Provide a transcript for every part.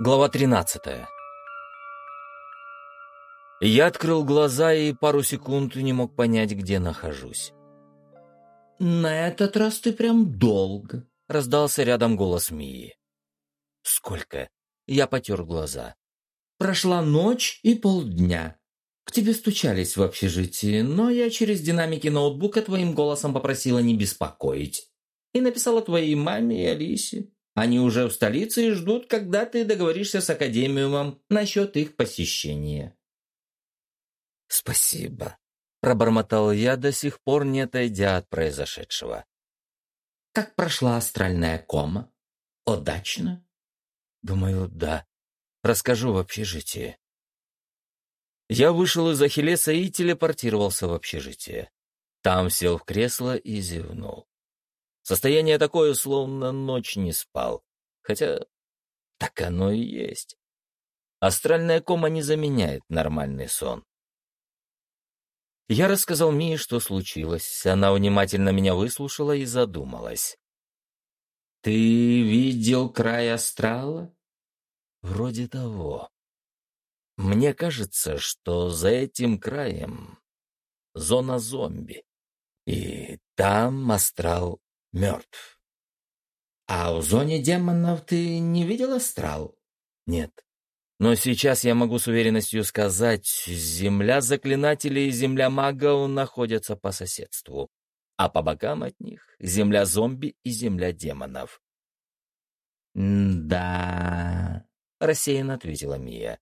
Глава 13 Я открыл глаза и пару секунд не мог понять, где нахожусь. «На этот раз ты прям долго», — раздался рядом голос Мии. «Сколько?» — я потер глаза. «Прошла ночь и полдня. К тебе стучались в общежитии, но я через динамики ноутбука твоим голосом попросила не беспокоить. И написала твоей маме и Алисе. Они уже в столице и ждут, когда ты договоришься с Академиумом насчет их посещения». «Спасибо», — пробормотал я, до сих пор не отойдя от произошедшего. «Как прошла астральная кома? Удачно?» «Думаю, да. Расскажу в общежитии». Я вышел из Ахиллеса и телепортировался в общежитие. Там сел в кресло и зевнул. Состояние такое, словно ночь не спал. Хотя так оно и есть. Астральная кома не заменяет нормальный сон. Я рассказал Мии, что случилось. Она внимательно меня выслушала и задумалась. «Ты видел край астрала?» «Вроде того. Мне кажется, что за этим краем зона зомби. И там астрал мертв. А в зоне демонов ты не видел астрал? Нет. Но сейчас я могу с уверенностью сказать, земля заклинателей и земля магов находятся по соседству, а по бокам от них земля зомби и земля демонов. «Да...» — рассеянно ответила Мия.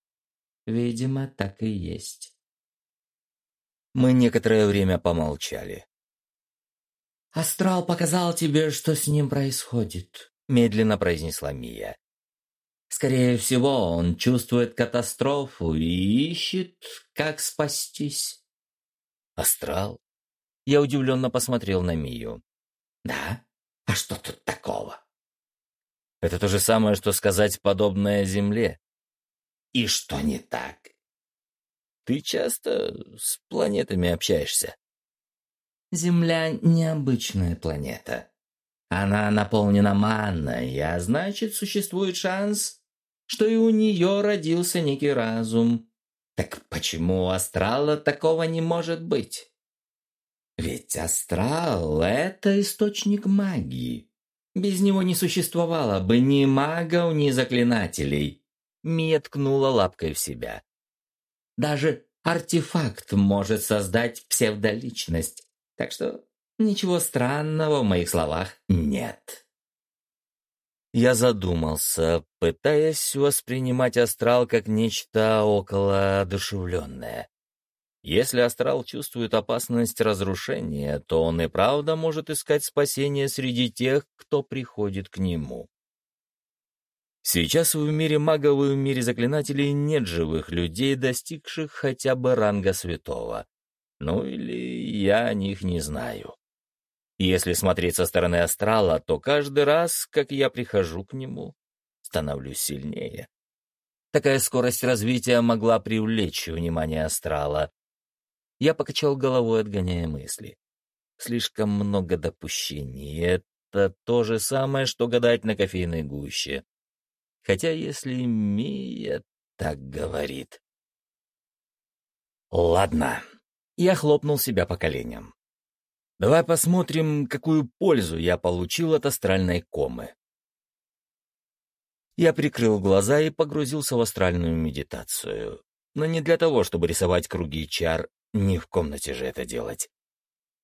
«Видимо, так и есть». Мы некоторое время помолчали. «Астрал показал тебе, что с ним происходит», — медленно произнесла Мия. «Скорее всего, он чувствует катастрофу и ищет, как спастись». «Астрал?» Я удивленно посмотрел на Мию. «Да? А что тут такого?» «Это то же самое, что сказать подобное Земле». «И что не так?» «Ты часто с планетами общаешься?» Земля — необычная планета. Она наполнена манной, а значит, существует шанс, что и у нее родился некий разум. Так почему у астрала такого не может быть? Ведь астрал — это источник магии. Без него не существовало бы ни магов, ни заклинателей. Мия ткнула лапкой в себя. Даже артефакт может создать псевдоличность, так что ничего странного в моих словах нет. Я задумался, пытаясь воспринимать астрал как нечто около одушевленное. Если астрал чувствует опасность разрушения, то он и правда может искать спасение среди тех, кто приходит к нему. Сейчас в мире магов и в мире заклинателей нет живых людей, достигших хотя бы ранга святого. Ну или я о них не знаю. Если смотреть со стороны астрала, то каждый раз, как я прихожу к нему, становлюсь сильнее. Такая скорость развития могла привлечь внимание астрала. Я покачал головой, отгоняя мысли. Слишком много допущений. Это то же самое, что гадать на кофейной гуще. Хотя если Мия так говорит... Ладно, я хлопнул себя по коленям. Давай посмотрим, какую пользу я получил от астральной комы. Я прикрыл глаза и погрузился в астральную медитацию. Но не для того, чтобы рисовать круги чар, не в комнате же это делать.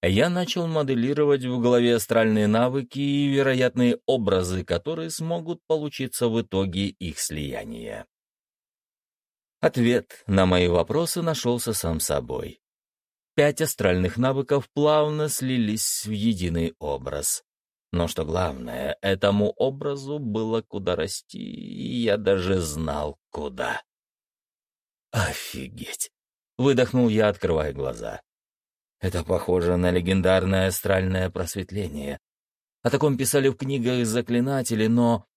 Я начал моделировать в голове астральные навыки и вероятные образы, которые смогут получиться в итоге их слияния. Ответ на мои вопросы нашелся сам собой пять астральных навыков плавно слились в единый образ. Но что главное, этому образу было куда расти, и я даже знал, куда. «Офигеть!» — выдохнул я, открывая глаза. «Это похоже на легендарное астральное просветление. О таком писали в книгах заклинатели, но...»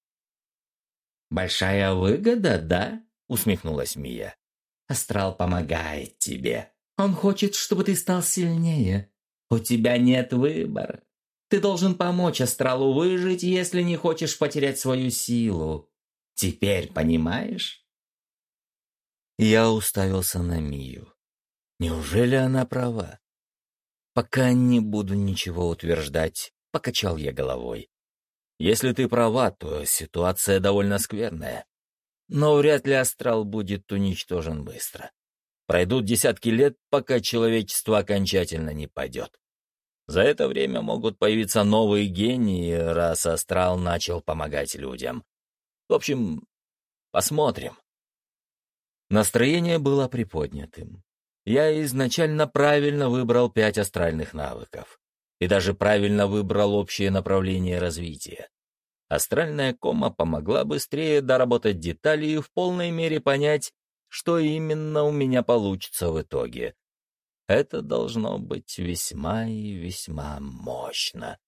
«Большая выгода, да?» — усмехнулась Мия. «Астрал помогает тебе. Он хочет, чтобы ты стал сильнее. У тебя нет выбора. Ты должен помочь Астралу выжить, если не хочешь потерять свою силу. Теперь понимаешь?» Я уставился на Мию. Неужели она права? «Пока не буду ничего утверждать», — покачал я головой. «Если ты права, то ситуация довольно скверная. Но вряд ли астрал будет уничтожен быстро. Пройдут десятки лет, пока человечество окончательно не падет. За это время могут появиться новые гении, раз астрал начал помогать людям. В общем, посмотрим. Настроение было приподнятым. Я изначально правильно выбрал пять астральных навыков. И даже правильно выбрал общее направление развития. Астральная кома помогла быстрее доработать детали и в полной мере понять, что именно у меня получится в итоге. Это должно быть весьма и весьма мощно.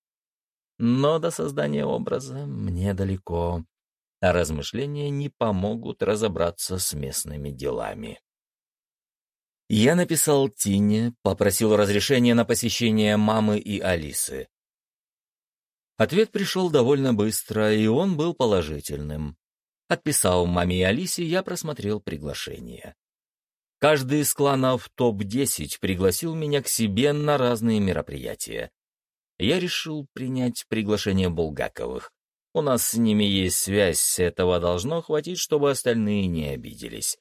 Но до создания образа мне далеко, а размышления не помогут разобраться с местными делами. Я написал Тине, попросил разрешения на посещение мамы и Алисы. Ответ пришел довольно быстро, и он был положительным. Отписал маме и Алисе, я просмотрел приглашение. Каждый из кланов топ-10 пригласил меня к себе на разные мероприятия. Я решил принять приглашение Булгаковых. У нас с ними есть связь, этого должно хватить, чтобы остальные не обиделись.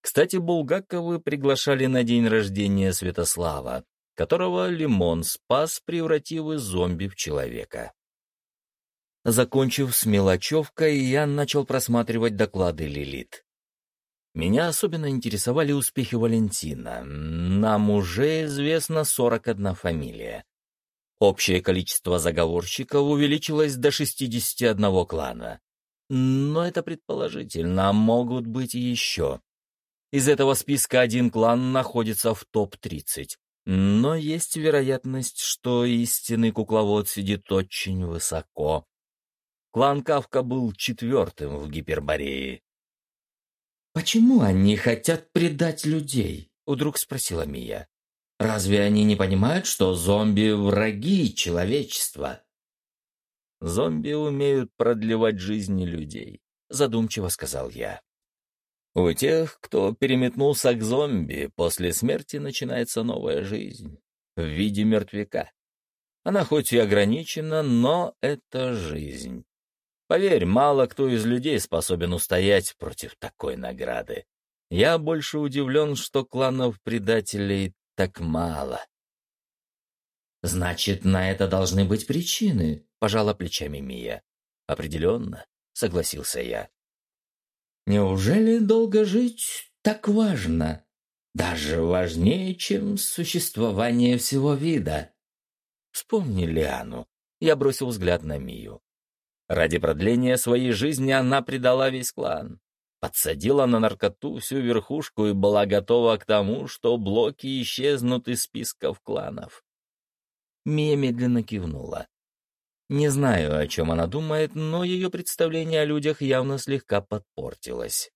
Кстати, Булгаковы приглашали на день рождения Святослава, которого Лимон спас, превратив из зомби в человека. Закончив с мелочевкой, я начал просматривать доклады Лилит. Меня особенно интересовали успехи Валентина. Нам уже известно 41 фамилия. Общее количество заговорщиков увеличилось до 61 клана. Но это предположительно, могут быть еще. Из этого списка один клан находится в топ-30. Но есть вероятность, что истинный кукловод сидит очень высоко. Клан Кавка был четвертым в Гиперборее. «Почему они хотят предать людей?» — вдруг спросила Мия. «Разве они не понимают, что зомби — враги человечества?» «Зомби умеют продлевать жизни людей», — задумчиво сказал я. У тех, кто переметнулся к зомби, после смерти начинается новая жизнь в виде мертвяка. Она хоть и ограничена, но это жизнь. Поверь, мало кто из людей способен устоять против такой награды. Я больше удивлен, что кланов предателей так мало. «Значит, на это должны быть причины», — пожала плечами Мия. «Определенно», — согласился я. Неужели долго жить так важно? Даже важнее, чем существование всего вида. Вспомни Лиану. Я бросил взгляд на Мию. Ради продления своей жизни она предала весь клан. Подсадила на наркоту всю верхушку и была готова к тому, что блоки исчезнут из списков кланов. Мия медленно кивнула. Не знаю, о чем она думает, но ее представление о людях явно слегка подпортилось.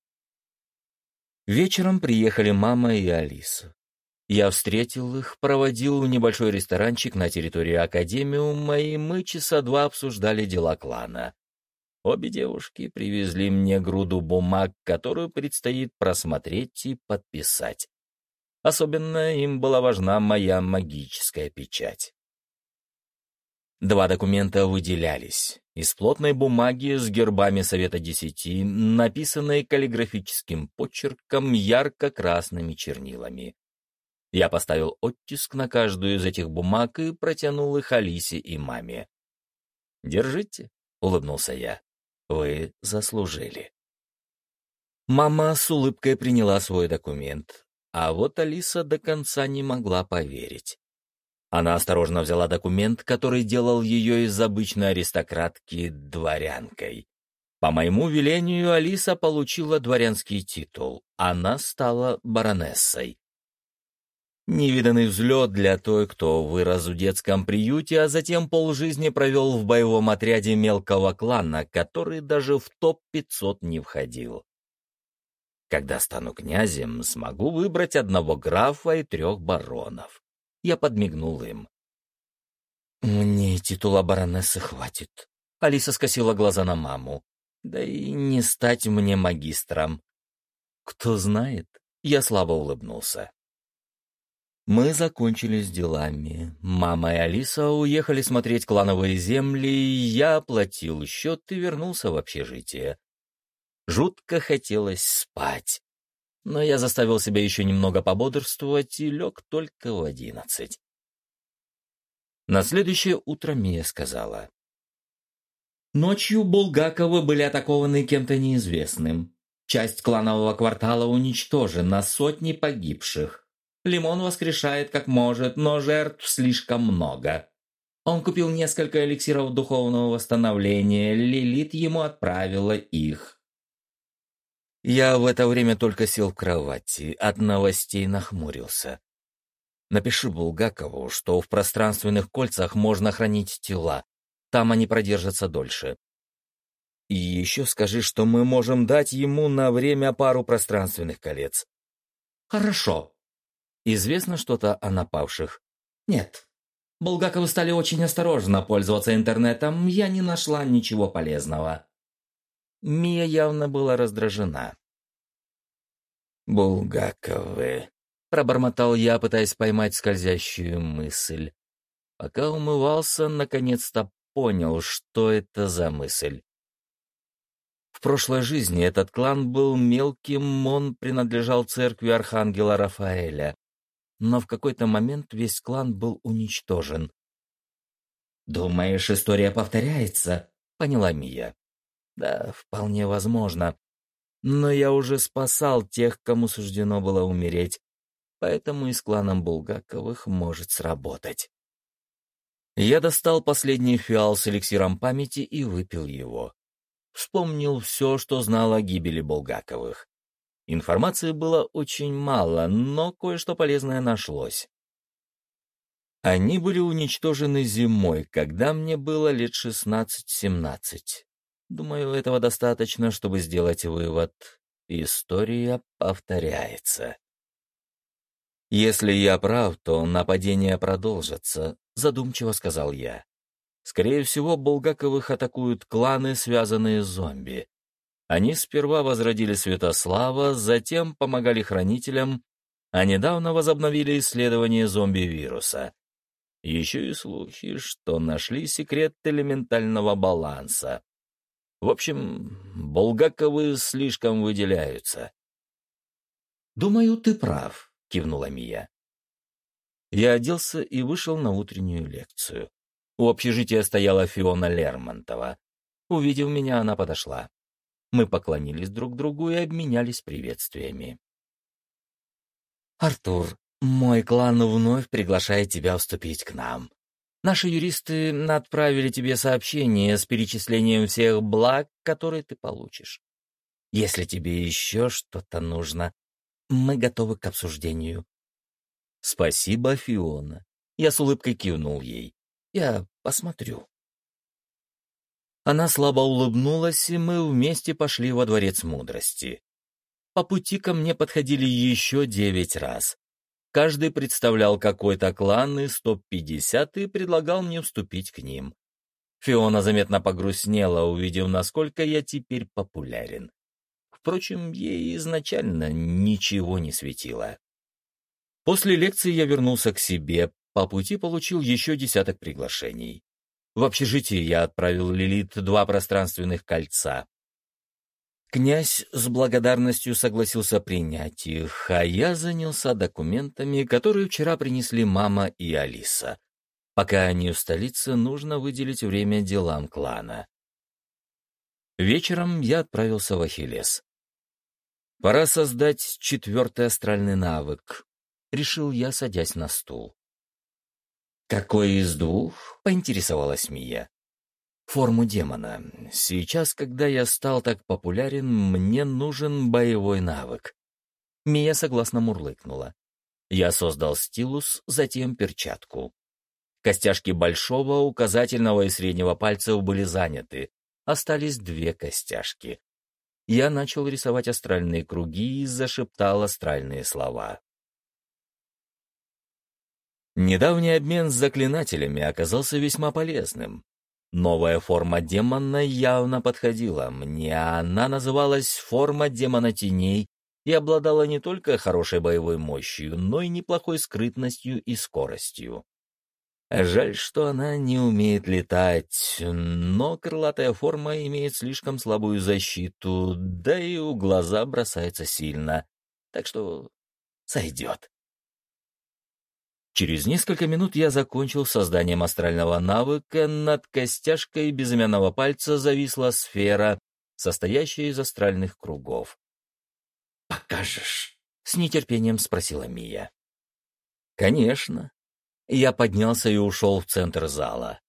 Вечером приехали мама и Алиса. Я встретил их, проводил в небольшой ресторанчик на территории Академиума, и мы часа два обсуждали дела клана. Обе девушки привезли мне груду бумаг, которую предстоит просмотреть и подписать. Особенно им была важна моя магическая печать. Два документа выделялись. Из плотной бумаги с гербами Совета Десяти, написанной каллиграфическим почерком ярко-красными чернилами. Я поставил оттиск на каждую из этих бумаг и протянул их Алисе и маме. «Держите», — улыбнулся я. «Вы заслужили». Мама с улыбкой приняла свой документ, а вот Алиса до конца не могла поверить. Она осторожно взяла документ, который делал ее из обычной аристократки дворянкой. По моему велению Алиса получила дворянский титул. Она стала баронессой. Невиданный взлет для той, кто вырос в детском приюте, а затем полжизни провел в боевом отряде мелкого клана, который даже в топ-500 не входил. Когда стану князем, смогу выбрать одного графа и трех баронов. Я подмигнул им. «Мне титула баронессы хватит». Алиса скосила глаза на маму. Да и не стать мне магистром. Кто знает, я слабо улыбнулся. Мы закончили с делами. Мама и Алиса уехали смотреть клановые земли, я оплатил счет и вернулся в общежитие. Жутко хотелось спать. Но я заставил себя еще немного пободрствовать и лег только в одиннадцать. На следующее утро Мия сказала. Ночью Булгаковы были атакованы кем-то неизвестным. Часть кланового квартала уничтожена, сотни погибших. Лимон воскрешает как может, но жертв слишком много. Он купил несколько эликсиров духовного восстановления, Лилит ему отправила их. Я в это время только сел в кровати, от новостей нахмурился. Напиши Булгакову, что в пространственных кольцах можно хранить тела, там они продержатся дольше. И еще скажи, что мы можем дать ему на время пару пространственных колец. Хорошо. Известно что-то о напавших? Нет. Булгаковы стали очень осторожно пользоваться интернетом, я не нашла ничего полезного. Мия явно была раздражена. «Булгаковы», — пробормотал я, пытаясь поймать скользящую мысль. Пока умывался, наконец-то понял, что это за мысль. В прошлой жизни этот клан был мелким, он принадлежал церкви Архангела Рафаэля. Но в какой-то момент весь клан был уничтожен. «Думаешь, история повторяется?» — поняла Мия. «Да, вполне возможно. Но я уже спасал тех, кому суждено было умереть, поэтому и с кланом Булгаковых может сработать». Я достал последний фиал с эликсиром памяти и выпил его. Вспомнил все, что знал о гибели Булгаковых. Информации было очень мало, но кое-что полезное нашлось. Они были уничтожены зимой, когда мне было лет 16-17. Думаю, этого достаточно, чтобы сделать вывод. История повторяется. Если я прав, то нападение продолжится, задумчиво сказал я. Скорее всего, Булгаковых атакуют кланы, связанные с зомби. Они сперва возродили Святослава, затем помогали хранителям, а недавно возобновили исследование зомби-вируса. Еще и слухи, что нашли секрет элементального баланса. В общем, Булгаковы слишком выделяются. «Думаю, ты прав», — кивнула Мия. Я оделся и вышел на утреннюю лекцию. У общежития стояла Фиона Лермонтова. Увидев меня, она подошла. Мы поклонились друг другу и обменялись приветствиями. «Артур, мой клан вновь приглашает тебя вступить к нам. Наши юристы отправили тебе сообщение с перечислением всех благ, которые ты получишь. Если тебе еще что-то нужно, мы готовы к обсуждению. «Спасибо, Фиона». Я с улыбкой кивнул ей. «Я посмотрю». Она слабо улыбнулась, и мы вместе пошли во дворец мудрости. По пути ко мне подходили еще девять раз. Каждый представлял какой-то клан из топ-50 и предлагал мне вступить к ним. Фиона заметно погрустнела, увидев, насколько я теперь популярен. Впрочем, ей изначально ничего не светило. После лекции я вернулся к себе, по пути получил еще десяток приглашений. В общежитии я отправил Лилит два пространственных кольца. Князь с благодарностью согласился принять их, а я занялся документами, которые вчера принесли мама и Алиса. Пока они в столице, нужно выделить время делам клана. Вечером я отправился в Ахиллес. Пора создать четвертый астральный навык, — решил я, садясь на стул. «Какой из двух?» — поинтересовалась Мия. «Форму демона. Сейчас, когда я стал так популярен, мне нужен боевой навык». Мия согласно мурлыкнула. Я создал стилус, затем перчатку. Костяшки большого, указательного и среднего пальцев были заняты. Остались две костяшки. Я начал рисовать астральные круги и зашептал астральные слова. Недавний обмен с заклинателями оказался весьма полезным. Новая форма демона явно подходила мне, она называлась «Форма демона теней» и обладала не только хорошей боевой мощью, но и неплохой скрытностью и скоростью. Жаль, что она не умеет летать, но крылатая форма имеет слишком слабую защиту, да и у глаза бросается сильно, так что сойдет. Через несколько минут я закончил созданием астрального навыка, над костяшкой безымянного пальца зависла сфера, состоящая из астральных кругов. «Покажешь?» — с нетерпением спросила Мия. «Конечно», я поднялся и ушел в центр зала.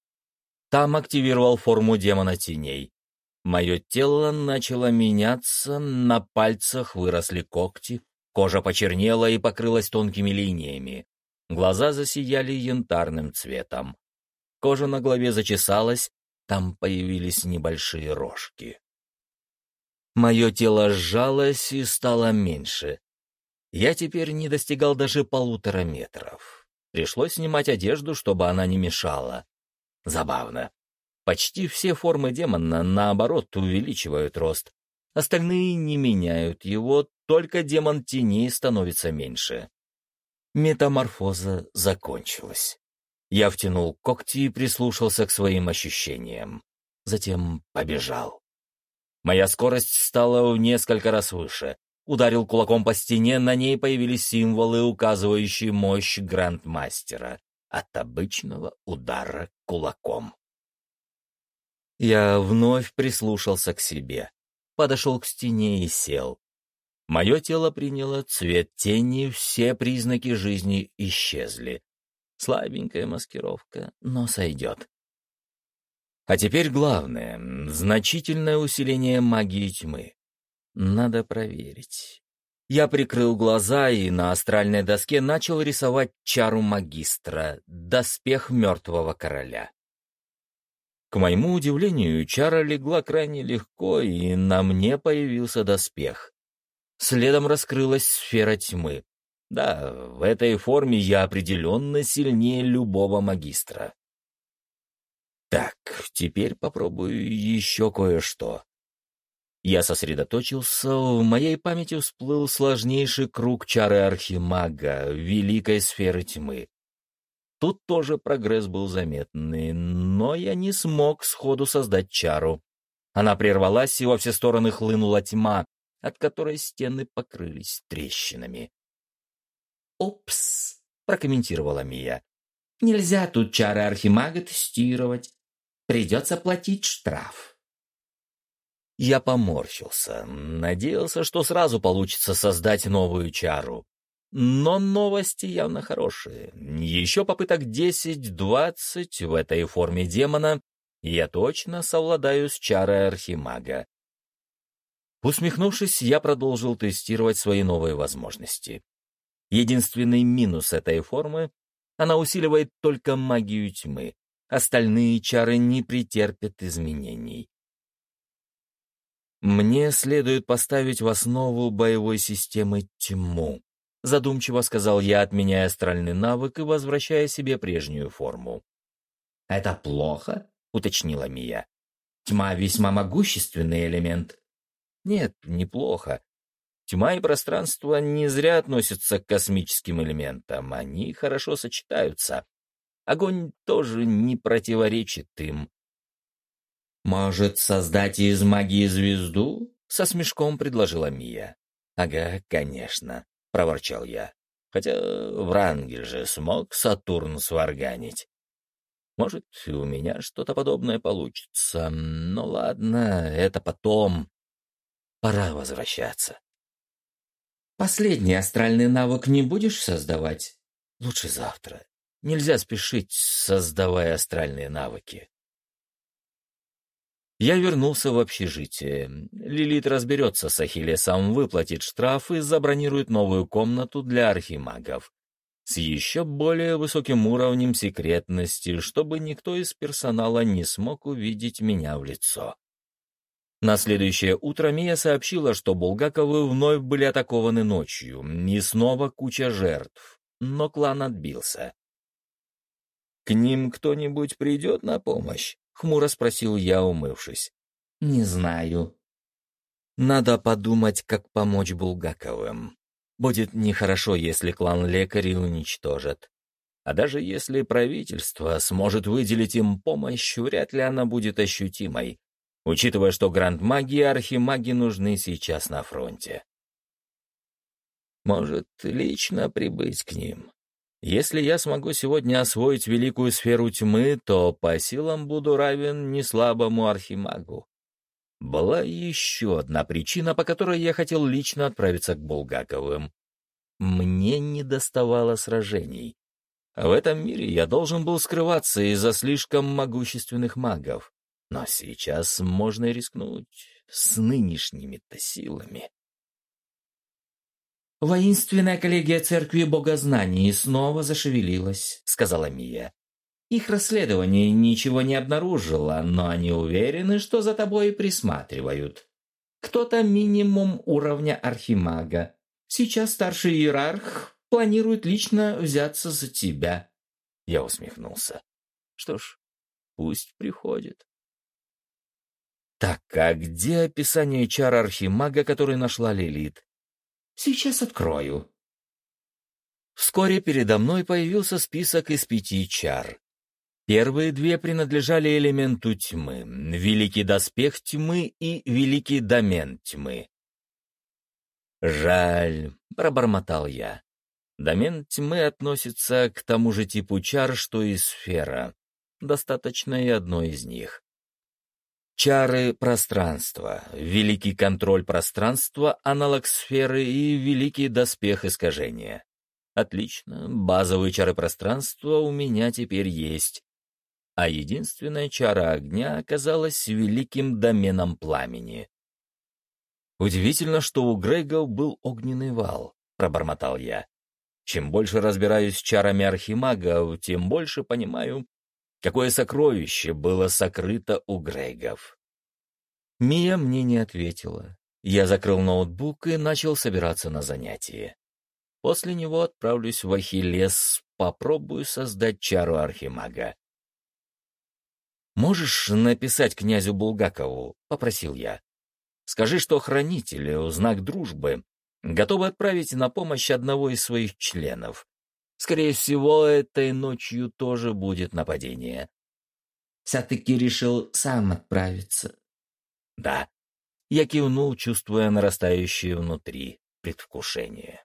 Там активировал форму демона теней. Мое тело начало меняться, на пальцах выросли когти, кожа почернела и покрылась тонкими линиями. Глаза засияли янтарным цветом. Кожа на голове зачесалась, там появились небольшие рожки. Мое тело сжалось и стало меньше. Я теперь не достигал даже полутора метров. Пришлось снимать одежду, чтобы она не мешала. Забавно. Почти все формы демона, наоборот, увеличивают рост. Остальные не меняют его, только демон теней становится меньше. Метаморфоза закончилась. Я втянул когти и прислушался к своим ощущениям. Затем побежал. Моя скорость стала в несколько раз выше. Ударил кулаком по стене, на ней появились символы, указывающие мощь грандмастера от обычного удара кулаком. Я вновь прислушался к себе, подошел к стене и сел. Мое тело приняло цвет тени, все признаки жизни исчезли. Слабенькая маскировка, но сойдет. А теперь главное — значительное усиление магии тьмы. Надо проверить. Я прикрыл глаза и на астральной доске начал рисовать чару магистра, доспех мертвого короля. К моему удивлению, чара легла крайне легко, и на мне появился доспех. Следом раскрылась сфера тьмы. Да, в этой форме я определенно сильнее любого магистра. Так, теперь попробую еще кое-что. Я сосредоточился, в моей памяти всплыл сложнейший круг чары Архимага, великой сферы тьмы. Тут тоже прогресс был заметный, но я не смог сходу создать чару. Она прервалась, и во все стороны хлынула тьма, от которой стены покрылись трещинами. «Упс», — прокомментировала Мия. «Нельзя тут чары Архимага тестировать. Придется платить штраф». Я поморщился, надеялся, что сразу получится создать новую чару. Но новости явно хорошие. Еще попыток 10-20 в этой форме демона, и я точно совладаю с чарой архимага. Усмехнувшись, я продолжил тестировать свои новые возможности. Единственный минус этой формы — она усиливает только магию тьмы. Остальные чары не претерпят изменений. «Мне следует поставить в основу боевой системы тьму», задумчиво сказал я, отменяя астральный навык и возвращая себе прежнюю форму. «Это плохо?» — уточнила Мия. «Тьма весьма могущественный элемент». «Нет, неплохо. Тьма и пространство не зря относятся к космическим элементам, они хорошо сочетаются. Огонь тоже не противоречит им. «Может, создать из магии звезду?» — со смешком предложила Мия. «Ага, конечно», — проворчал я. «Хотя Врангель же смог Сатурн сварганить. Может, у меня что-то подобное получится. Но ладно, это потом. Пора возвращаться». «Последний астральный навык не будешь создавать?» «Лучше завтра. Нельзя спешить, создавая астральные навыки». Я вернулся в общежитие. Лилит разберется с Ахиллесом, выплатит штраф и забронирует новую комнату для архимагов. С еще более высоким уровнем секретности, чтобы никто из персонала не смог увидеть меня в лицо. На следующее утро Мия сообщила, что Булгаковы вновь были атакованы ночью, и снова куча жертв, но клан отбился. «К ним кто-нибудь придет на помощь?» — хмуро спросил я, умывшись. «Не знаю». «Надо подумать, как помочь Булгаковым. Будет нехорошо, если клан лекарей уничтожат. А даже если правительство сможет выделить им помощь, вряд ли она будет ощутимой, учитывая, что гранд-маги и архимаги нужны сейчас на фронте. Может, лично прибыть к ним. Если я смогу сегодня освоить великую сферу тьмы, то по силам буду равен неслабому архимагу. Была еще одна причина, по которой я хотел лично отправиться к Булгаковым. Мне не доставало сражений. В этом мире я должен был скрываться из-за слишком могущественных магов. Но сейчас можно рискнуть с нынешними-то силами. «Воинственная коллегия церкви богознаний снова зашевелилась», — сказала Мия. «Их расследование ничего не обнаружило, но они уверены, что за тобой присматривают. Кто-то минимум уровня архимага. Сейчас старший иерарх планирует лично взяться за тебя». Я усмехнулся. «Что ж, пусть приходит». Так, а где описание чар архимага, который нашла Лилит? Сейчас открою. Вскоре передо мной появился список из пяти чар. Первые две принадлежали элементу тьмы — Великий Доспех Тьмы и Великий Домен Тьмы. «Жаль», — пробормотал я. Домен тьмы относится к тому же типу чар, что и сфера. Достаточно и одной из них. Чары пространства, великий контроль пространства, аналог сферы и великий доспех искажения. Отлично, базовые чары пространства у меня теперь есть. А единственная чара огня оказалась великим доменом пламени. Удивительно, что у Грегов был огненный вал, пробормотал я. Чем больше разбираюсь с чарами архимагов, тем больше понимаю, Какое сокровище было сокрыто у Грейгов? Мия мне не ответила. Я закрыл ноутбук и начал собираться на занятие. После него отправлюсь в Ахиллес, попробую создать чару архимага. «Можешь написать князю Булгакову?» — попросил я. «Скажи, что хранители, в знак дружбы, готовы отправить на помощь одного из своих членов. Скорее всего, этой ночью тоже будет нападение. Все-таки решил сам отправиться. Да. Я кивнул, чувствуя нарастающее внутри предвкушение.